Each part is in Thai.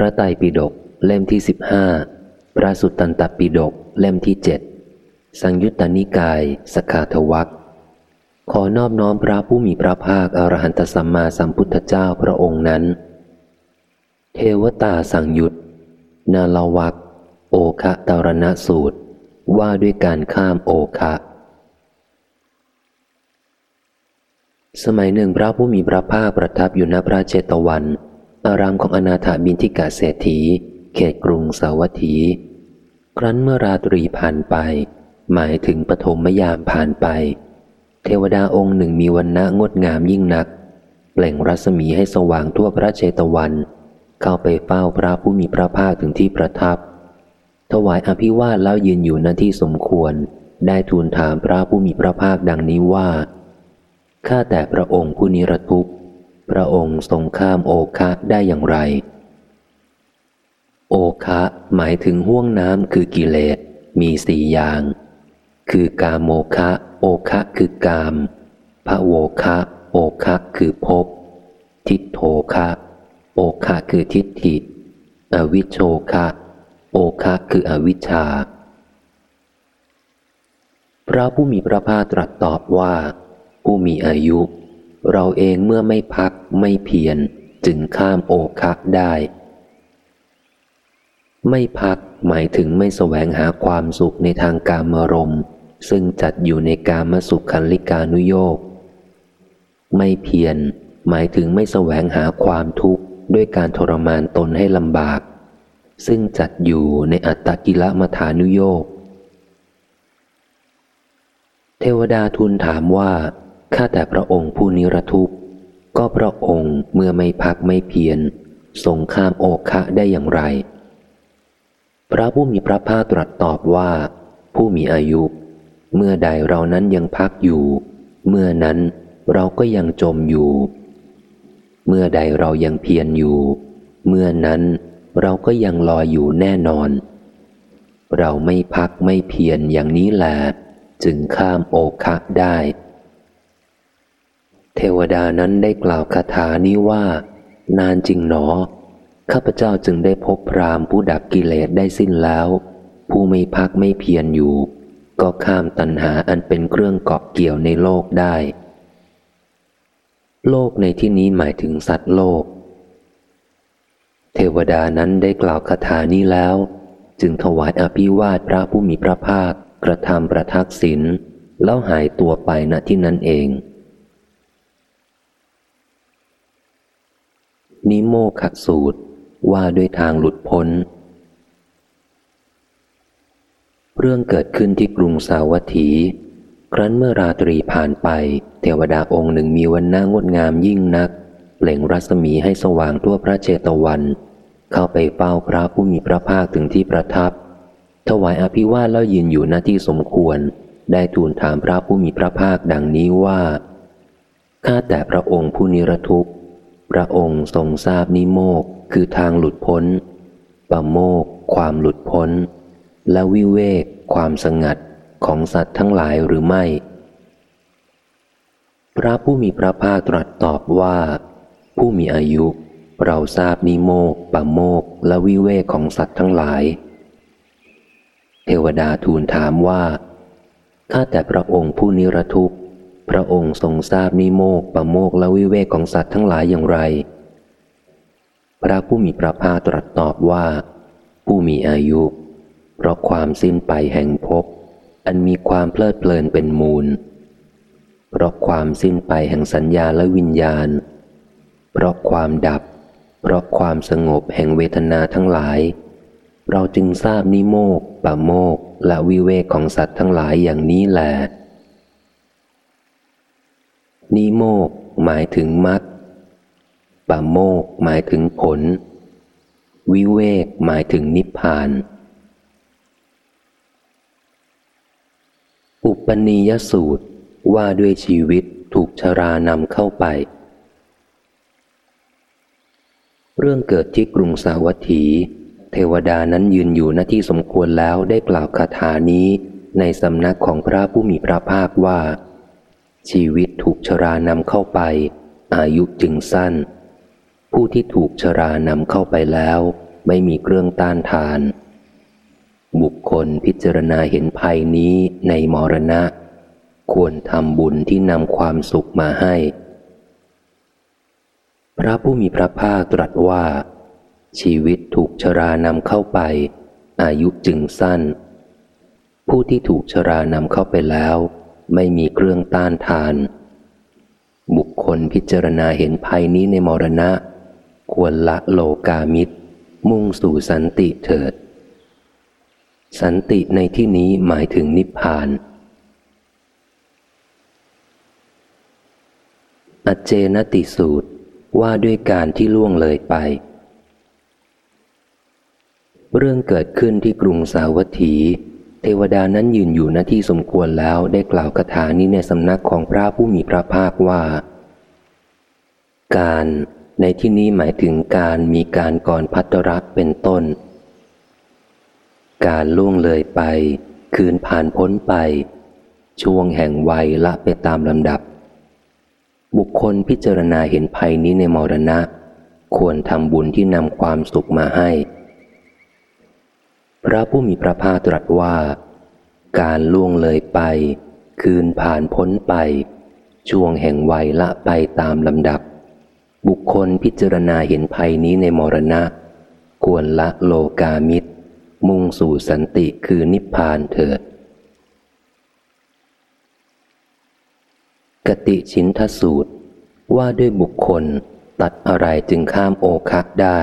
พระไตรปิฎกเล่มที่สิบห้าพระสุตตันตปิฎกเล่มที่เจ็ดสังยุตตนิกายสขาทวักขอนอบน้อมพระผู้มีพระภาคอรหันตสัมมาสัมพุทธเจ้าพระองค์นั้น เทวตาสังยุตนาลวักโอคะตารณสูตร ว่าด้วยการข้ามโอคะ สมัยหนึ่งพระผู้มีพระภาคประทับอยู่ณพระเจตวัน อารามของอนาถาบินทิกาเศรษฐี เขตกรุงสาวัตถี ครั้นเมื่อราตรีผ่านไป หมายถึงปฐมยามผ่านไป เทวดาองค์หนึ่งมีวันณะงดงามยิ่งนัก เปล่งรัศมีให้สว่างทั่วพระเจตวัน เข้าไปเฝ้าพระผู้มีพระภาคถึงที่ประทับ ถวายอภิวาทแล้วยืนอยู่ณที่สมควร ได้ทูลถามพระผู้มีพระภาคดังนี้ว่า ข้าแต่พระองค์ผู้นิรทุกข์ พระองค์ทรงข้ามโอคะได้อย่างไร โอคะหมายถึงห่วงน้ำคือกิเลสมีสี่อย่าง คือกามโมคะ โอคะคือกามพระโวคะ โอคะคือภพทิฏโธคะ โอคะคือทิฏฐิ อวิชโชคะ โอคะคืออวิชชา พระผู้มีพระภาคตรัสตอบว่า ผู้มีอายุ เราเองเมื่อไม่พักไม่เพียรจึงข้ามโอคะได้ ไม่พักหมายถึงไม่แสวงหาความสุขในทางการมรมซึ่งจัดอยู่ในการมสุขคันลิกานุโยกไม่เพียรหมายถึงไม่แสวงหาความทุกข์ด้วยการทรมานตนให้ลำบาก ซึ่งจัดอยู่ในอัตตกิลมัฐานุโยกเทวดาทูลถามว่า ข้าแต่พระองค์ผู้นิรทุกข์ ก็พระองค์เมื่อไม่พักไม่เพียรทรงข้ามโอคะได้อย่างไร พระผู้มีพระภาคตรัสตอบว่า ผู้มีอายุ เมื่อใดเรานั้นยังพักอยู่ เมื่อนั้นเราก็ยังจมอยู่ เมื่อใดเรายังเพียรอยู่ เมื่อนั้นเราก็ยังลอยอยู่แน่นอน เราไม่พักไม่เพียรอย่างนี้แหละจึงข้ามโอคะได้ เทวดานั้นได้กล่าวคาถานี้ว่า นานจริงหนอ ข้าพเจ้าจึงได้พบพรามผู้ดับกิเลสได้สิ้นแล้ว ผู้ไม่พักไม่เพียรอยู่ ก็ข้ามตัณหาอันเป็นเครื่องเกาะเกี่ยวในโลกได้ โลกในที่นี้หมายถึงสัตว์โลก เทวดานั้นได้กล่าวคาถานี้แล้ว จึงถวายอภิวาทพระผู้มีพระภาคกระทำประทักษิณแล้วหายตัวไปณที่นั้นเอง นิโมขสูตรว่าด้วยทางหลุดพ้น เรื่องเกิดขึ้นที่กรุงสาวัตถี ครั้นเมื่อราตรีผ่านไป เทวดาองค์หนึ่งมีวันหน้างดงามยิ่งนัก เปล่งรัศมีให้สว่างทั่วพระเจตวัน เข้าไปเฝ้าพระผู้มีพระภาคถึงที่ประทับ ถวายอภิวาทแล้วยืนอยู่หน้าที่สมควร ได้ทูลถามพระผู้มีพระภาคดังนี้ว่า ข้าแต่พระองค์ผู้นิรทุกข์ พระองค์ทรงทราบนิโมกคือทางหลุดพ้นปโมกความหลุดพ้น และวิเวกความสงัดของสัตว์ทั้งหลายหรือไม่ พระผู้มีพระภาคตรัสตอบว่า ผู้มีอายุ เราทราบนิโมกปโมกและวิเวกของสัตว์ทั้งหลาย เทวดาทูลถามว่าข้าแต่พระองค์ผู้นิรทุกข์ พระองค์ทรงทราบนิโมกปะโมกและวิเวกของสัตว์ทั้งหลายอย่างไร พระผู้มีพระภาคตรัสตอบว่า ผู้มีอายุ เพราะความสิ้นไปแห่งภพอันมีความเพลิดเพลินเป็นมูล เพราะความสิ้นไปแห่งสัญญาและวิญญาณ เพราะความดับ เพราะความสงบแห่งเวทนาทั้งหลาย เราจึงทราบนิโมกปะโมกและวิเวกของสัตว์ทั้งหลายอย่างนี้แหละ นิโมกหมายถึงมรรคปะโมกหมายถึงผล วิเวกหมายถึงนิพพาน อุปนิยสูตรว่าด้วยชีวิตถูกชรานำเข้าไป เรื่องเกิดที่กรุงสาวัตถี เทวดานั้นยืนอยู่หน้าที่สมควรแล้วได้กล่าวคาถานี้ในสำนักของพระผู้มีพระภาคว่า ชีวิตถูกชรานำเข้าไป อายุจึงสั้น ผู้ที่ถูกชรานำเข้าไปแล้ว ไม่มีเครื่องต้านทาน บุคคลพิจารณาเห็นภัยนี้ในมรณะ ควรทำบุญที่นำความสุขมาให้ พระผู้มีพระภาคตรัสว่า ชีวิตถูกชรานำเข้าไป อายุจึงสั้น ผู้ที่ถูกชรานำเข้าไปแล้ว ไม่มีเครื่องต้านทาน บุคคลพิจารณาเห็นภัยนี้ในมรณะ ควรละโลกามิตร มุ่งสู่สันติเถิด สันติในที่นี้หมายถึงนิพพาน อเจนติสูตรว่าด้วยการที่ล่วงเลยไป เรื่องเกิดขึ้นที่กรุงสาวัตถี เทวดานั้นยืนอยู่หน้าที่สมควรแล้วได้กล่าวคาถานี้ในสำนักของพระผู้มีพระภาคว่า การในที่นี้หมายถึงการมีการก่อนพัตรักเป็นต้น การล่วงเลยไป คืนผ่านพ้นไป ช่วงแห่งวัยละไปตามลำดับ บุคคลพิจารณาเห็นภัยนี้ในมรณะ ควรทำบุญที่นำความสุขมาให้ พระผู้มีพระภาคตรัสว่า การล่วงเลยไป คืนผ่านพ้นไป ช่วงแห่งวัยละไปตามลำดับ บุคคลพิจารณาเห็นภัยนี้ในมรณะ ควรละโลกามิตร มุ่งสู่สันติคือนิพพานเถิด กติชินทสูตรว่าด้วยบุคคลตัดอะไรจึงข้ามโอคะได้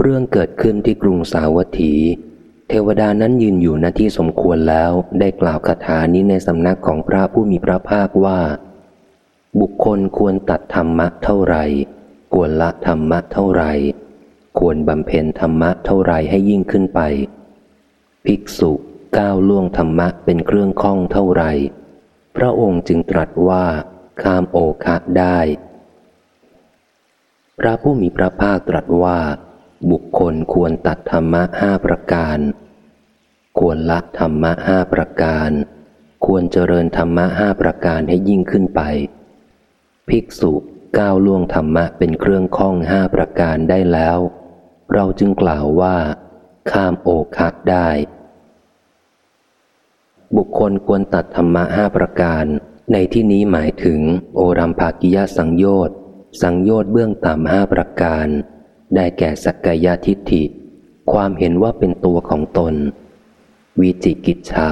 เรื่องเกิดขึ้นที่กรุงสาวัตถี เทวดานั้นยืนอยู่หน้าที่สมควรแล้วได้กล่าวคาถานี้ในสำนักของพระผู้มีพระภาคว่า บุคคลควรตัดธรรมะเท่าไหร่ควรละธรรมะเท่าไหร่ควรบำเพ็ญธรรมะเท่าไรให้ยิ่งขึ้นไป ภิกษุก้าวล่วงธรรมะเป็นเครื่องข้องเท่าไร พระองค์จึงตรัสว่า ข้ามโอคะได้ พระผู้มีพระภาคตรัสว่า บุคคลควรตัดธรรมะห้าประการ ควรละธรรมะห้าประการ ควรเจริญธรรมะห้าประการให้ยิ่งขึ้นไป ภิกษุก้าวล่วงธรรมะเป็นเครื่องข้องห้าประการได้แล้ว เราจึงกล่าวว่า ข้ามโอคะได้ บุคคลควรตัดธรรมะห้าประการ ในที่นี้หมายถึง โอรัมภากิยาสังโยชน์สังโยชน์เบื้องต่ำห้าประการ ได้แก่สักกายทิฏฐิ ความเห็นว่าเป็นตัวของตน วิจิกิจฉา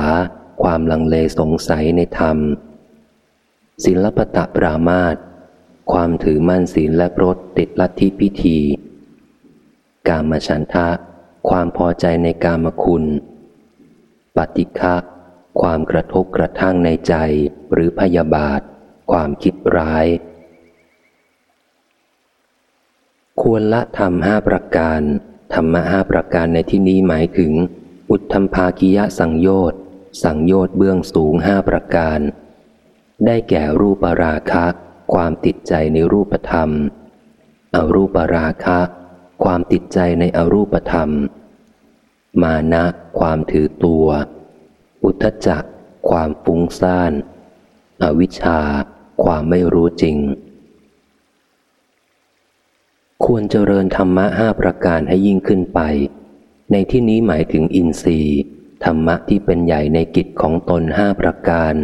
ความลังเลสงสัยในธรรม ศิลปตะปรามาตความถือมั่นศีลและรดติดลัทธิพิธี กามฉันทะ ความพอใจในกามคุณ ปฏิฆะความกระทบกระทั่งในใจหรือพยาบาท ความคิดร้าย ควรละธรรมห้าประการ ธรรมะห้าประการในที่นี้หมายถึง อุทธมภากิยะสังโยชน์สังโยชน์เบื้องสูงห้าประการ ได้แก่รูปราคะ ความติดใจในรูปธรรม อรูปราคะ ความติดใจในอรูปธรรม มานะ ความถือตัว อุทจจะความฟุ้งซ่าน อวิชชา ความไม่รู้จริง ควรเจริญธรรมะห้าประการให้ยิ่งขึ้นไป ในที่นี้หมายถึงอินทรีย์ ธรรมะที่เป็นใหญ่ในกิจของตนห้าประการ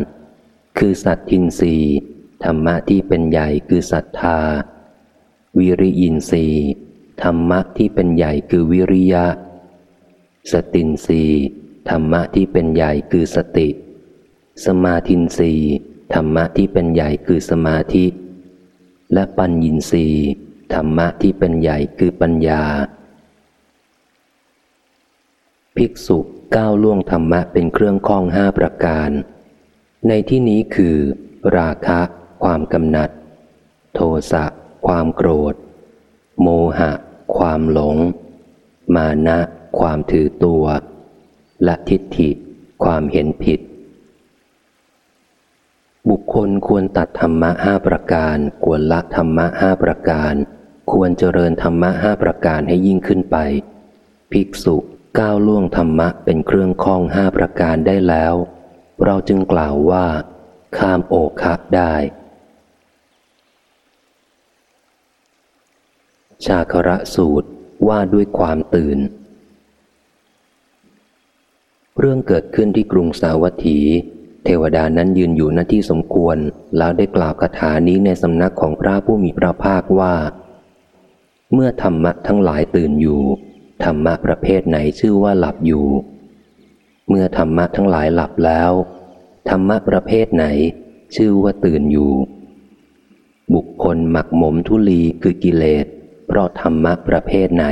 คือสัตทินทรีย์ ธรรมะที่เป็นใหญ่คือศรัทธา วิริยินทรีย์ ธรรมะที่เป็นใหญ่คือวิริยะ สตินทรีย์ ธรรมะที่เป็นใหญ่คือสติ สมาธินทรีย์ ธรรมะที่เป็นใหญ่คือสมาธิ และปัญญินทรีย์ ธรรมะที่เป็นใหญ่คือปัญญา ภิกษุก้าวล่วงธรรมะเป็นเครื่องข้องห้าประการ ในที่นี้คือ ราคะ ความกำหนัด โทสะ ความโกรธ โมหะ ความหลง มานะ ความถือตัว และทิฏฐิ ความเห็นผิด บุคคลควรตัดธรรมะห้าประการ ควรละธรรมะห้าประการ ควรเจริญธรรมะห้าประการให้ยิ่งขึ้นไป ภิกษุก้าวล่วงธรรมะเป็นเครื่องข้องห้าประการได้แล้ว เราจึงกล่าวว่า ข้ามโอคะได้ ชาคระสูตรว่าด้วยความตื่น เรื่องเกิดขึ้นที่กรุงสาวัตถี เทวดานั้นยืนอยู่หน้าที่สมควร แล้วได้กล่าวคาถานี้ในสำนักของพระผู้มีพระภาคว่า เมื่อธรรมะทั้งหลายตื่นอยู่ ธรรมะประเภทไหนชื่อว่าหลับอยู่ เมื่อธรรมะทั้งหลายหลับแล้ว ธรรมะประเภทไหน ชื่อว่าตื่นอยู่ บุคคลหมักหมมทุลีคือกิเลส เพราะธรรมะประเภทไหน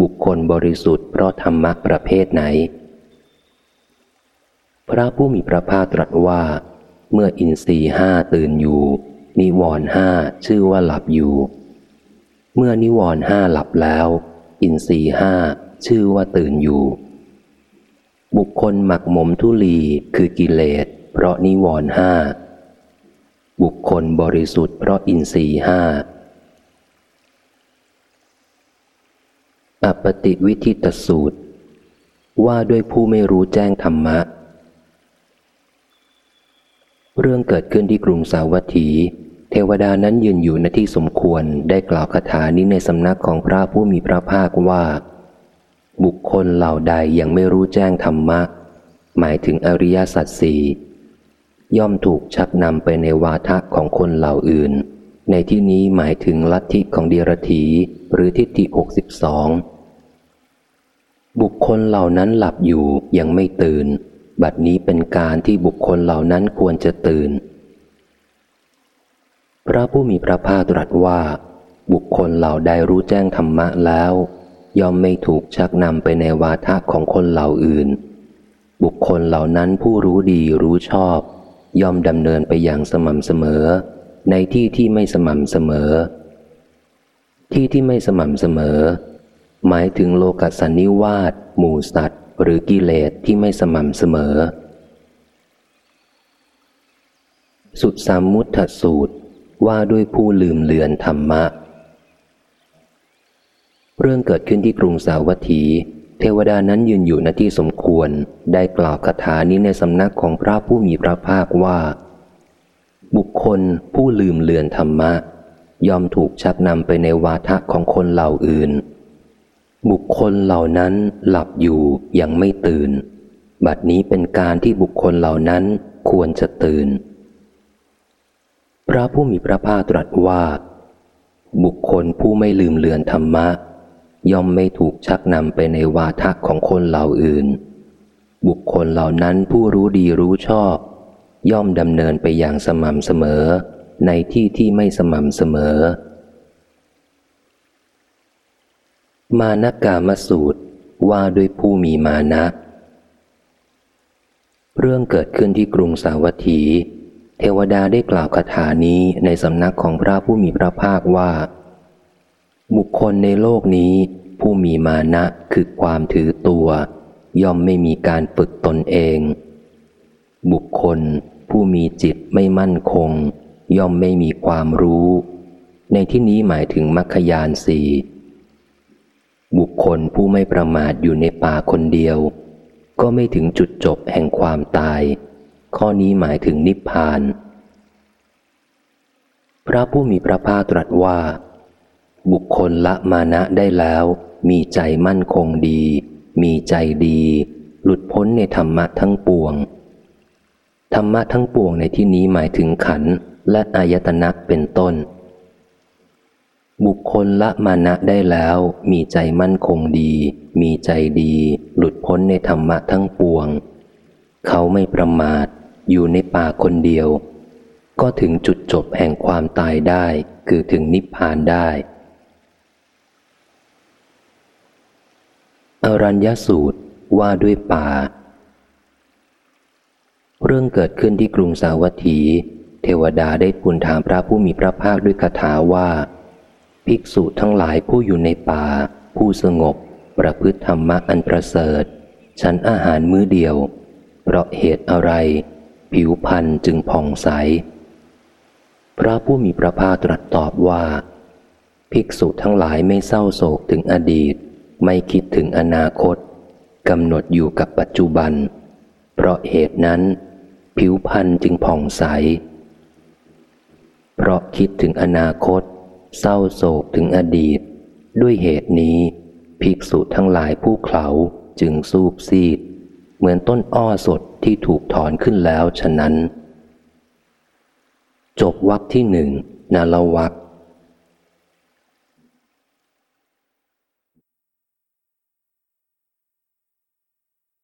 บุคคลบริสุทธิ์เพราะธรรมะประเภทไหน พระผู้มีพระภาคตรัสว่า เมื่ออินทรีห้าตื่นอยู่ นิวรห้าชื่อว่าหลับอยู่ เมื่อนิวรห้าหลับแล้ว อินทรีห้าชื่อว่าตื่นอยู่ บุคคลหมักหมมทุลีคือกิเลส เพราะนิวรห้าบุคคลบริสุทธิ์เพราะอินทรีห้าอปติวิธิตสูตร ว่าด้วยผู้ไม่รู้แจ้งธรรมะ เรื่องเกิดขึ้นที่กรุงสาวัตถี เทวดานั้นยืนอยู่ในที่สมควรได้กล่าวคาถานี้ในสำนักของพระผู้มีพระภาคว่า บุคคลเหล่าใดยังไม่รู้แจ้งธรรมะ หมายถึงอริยสัจสี่ย่อมถูกชักนำไปในวาทะของคนเหล่าอื่น ในที่นี้หมายถึงลัทธิของเดียรถีหรือทิฏฐิหกสิบสองบุคคลเหล่านั้นหลับอยู่ยังไม่ตื่น บัดนี้เป็นการที่บุคคลเหล่านั้นควรจะตื่น พระผู้มีพระภาคตรัสว่า บุคคลเหล่าใดรู้แจ้งธรรมะแล้ว ย่อมไม่ถูกชักนำไปในวาทะของคนเหล่าอื่น บุคคลเหล่านั้นผู้รู้ดีรู้ชอบ ย่อมดำเนินไปอย่างสม่ำเสมอ ในที่ที่ไม่สม่ำเสมอ ที่ที่ไม่สม่ำเสมอ หมายถึงโลกัสันนิวาสหมู่สัตว์ หรือกิเลสที่ไม่สม่ำเสมอ สุดสามมุทสูตร ว่าด้วยผู้ลืมเลือนธรรมะ เรื่องเกิดขึ้นที่กรุงสาวัตถี เทวดานั้นยืนอยู่ณที่สมควรได้กล่าวคาถานี้ในสำนักของพระผู้มีพระภาคว่า บุคคลผู้ลืมเลือนธรรมะ ยอมถูกชักนำไปในวาทะของคนเหล่าอื่น บุคคลเหล่านั้นหลับอยู่ยังไม่ตื่น บัดนี้เป็นการที่บุคคลเหล่านั้นควรจะตื่น พระผู้มีพระภาคตรัสว่า บุคคลผู้ไม่ลืมเลือนธรรมะ ย่อมไม่ถูกชักนำไปในวาทะของคนเหล่าอื่น บุคคลเหล่านั้นผู้รู้ดีรู้ชอบ ย่อมดำเนินไปอย่างสม่ำเสมอ ในที่ที่ไม่สม่ำเสมอ มานกามสูตรว่าด้วยผู้มีมานะ เรื่องเกิดขึ้นที่กรุงสาวัตถี เทวดาได้กล่าวคาถานี้ในสำนักของพระผู้มีพระภาคว่า บุคคลในโลกนี้ผู้มีมานะคือความถือตัว ย่อมไม่มีการฝึกตนเอง บุคคลผู้มีจิตไม่มั่นคง ย่อมไม่มีความรู้ ในที่นี้หมายถึงมัคคยานสี่บุคคลผู้ไม่ประมาทอยู่ในป่าคนเดียว ก็ไม่ถึงจุดจบแห่งความตาย ข้อนี้หมายถึงนิพพาน พระผู้มีพระภาคตรัสว่า บุคคลละมานะได้แล้ว มีใจมั่นคงดี มีใจดี หลุดพ้นในธรรมะทั้งปวง ธรรมะทั้งปวงในที่นี้หมายถึงขันและอายตนะเป็นต้น บุคคลละมานะได้แล้ว มีใจมั่นคงดี มีใจดี หลุดพ้นในธรรมะทั้งปวงเขาไม่ประมาท อยู่ในป่าคนเดียว ก็ถึงจุดจบแห่งความตายได้ คือถึงนิพพานได้ อรัญญสูตรว่าด้วยป่า เรื่องเกิดขึ้นที่กรุงสาวัตถี เทวดาได้ปูลถามพระผู้มีพระภาคด้วยคาถาว่า ภิกษุทั้งหลายผู้อยู่ในป่า ผู้สงบ ประพฤติธรรมะอันประเสริฐ ฉันอาหารมื้อเดียว เพราะเหตุอะไร ผิวพันจึงผ่องใส พระผู้มีพระภาคตรัสตอบว่า ภิกษุทั้งหลายไม่เศร้าโศกถึงอดีต ไม่คิดถึงอนาคตกำหนดอยู่กับปัจจุบัน เพราะเหตุนั้น ผิวพันจึงผ่องใส เพราะคิดถึงอนาคต เศร้าโศกถึงอดีต ด้วยเหตุนี้ ภิกษุทั้งหลายผู้เขาจึงสูบซีด เหมือนต้นอ้อสด ที่ถูกถอนขึ้นแล้วฉะนั้น จบวักที่หนึ่งนาลวัก